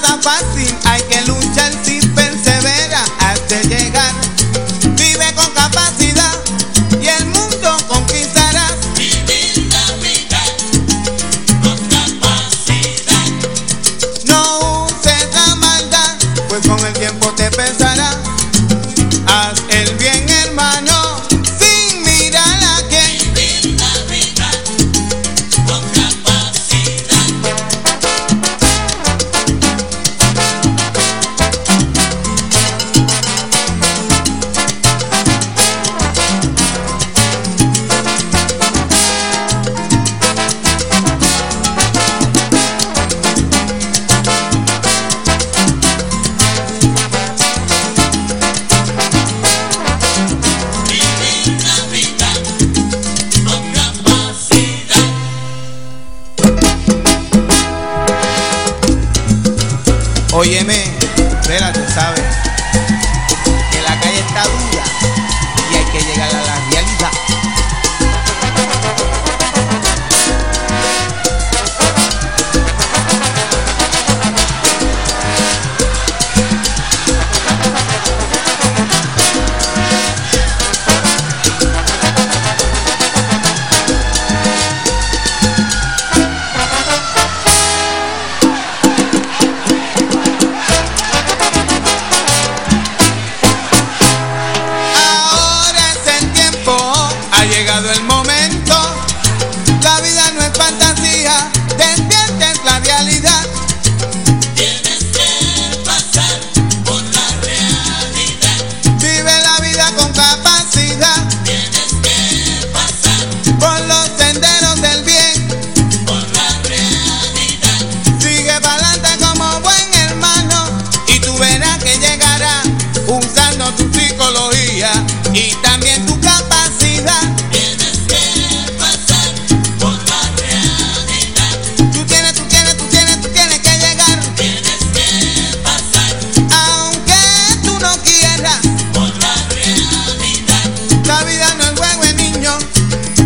nada fácil, hay que luchar sin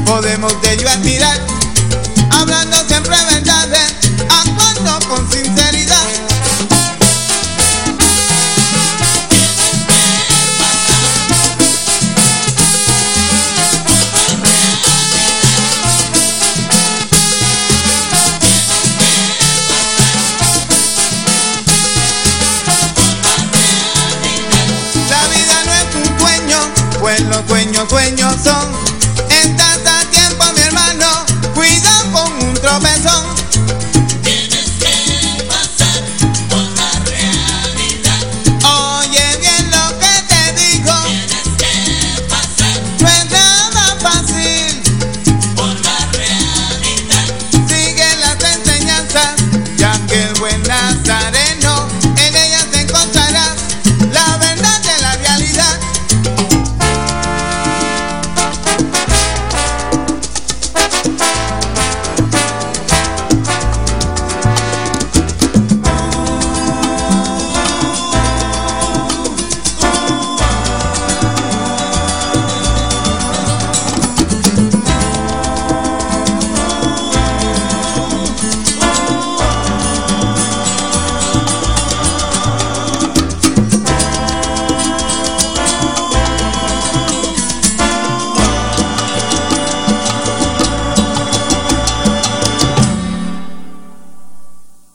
podemos de ello admirar, hablando siempre verdades, actuando con sinceridad. La vida no es un sueño, pues los sueños, sueños son.